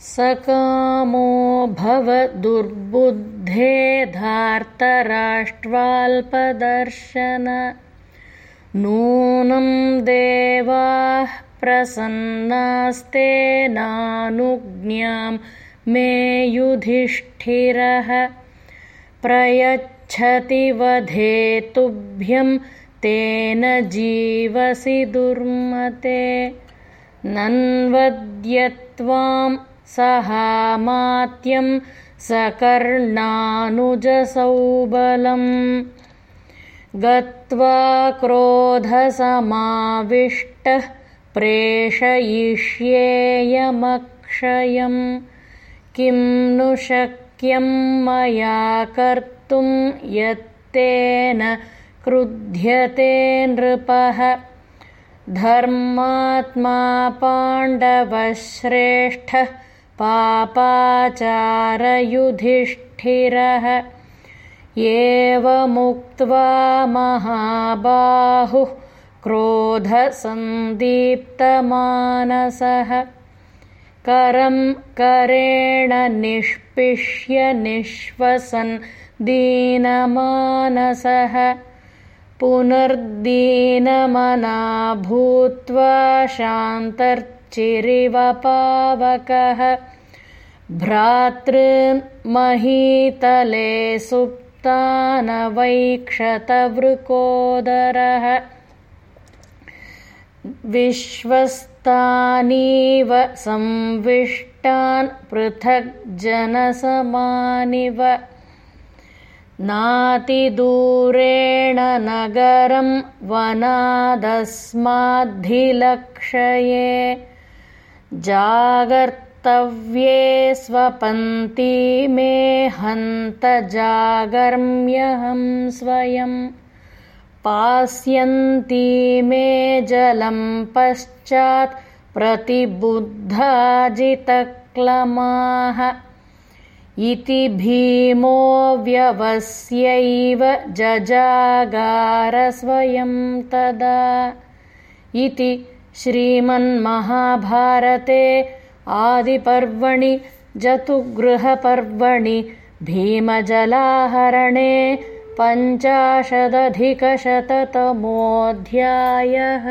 सकामो भव दुर्बुद्धे धार्तराष्ट्राल्पदर्शन नूनं देवाः प्रसन्नास्तेनानुज्ञां मे युधिष्ठिरः। प्रयच्छति वधेतुभ्यं तेन जीवसि दुर्मते। नन्वद्यत्वां सहामात्यं सकर्णानुजसौबलम्। गत्वा क्रोधसमाविष्टः प्रेषयिष्येयमक्षयम्। किं नु शक्यं मया कर्तुं यत्तेन क्रुध्यते नृपः। धर्मात्मा पाण्डवश्रेष्ठः पापाचारयुधिष्ठिरः। एवमुक्त्वा महाबाहुः क्रोधसन्दीप्तमानसः। करं करेण निष्पिष्य निःश्वसन् दीनमानसः। पुनर्दीनमना भूत्वा शान्तर्चिरिवपावकः भ्रातृमहीतले सुप्तानवैक्षतवृकोदरः। विश्वस्तानीव संविष्टान् पृथग्जनसमानिव नातिदूरेण नगरं वनादस्माद्धिलक्षये। जागर् स्वपन्ती मे हन्त जागर्म्यहं स्वयं। पास्यन्ती मे जलं पश्चात् प्रतिबुद्धाजितक्लमाः। इति भीमो व्यवस्यैव जजागारस्वयं तदा। इति श्रीमन्महाभारते आदिपर्वणि जतुगृहपर्वणि भीमजलाहरणे पञ्चाशदधिकशततमोऽध्यायः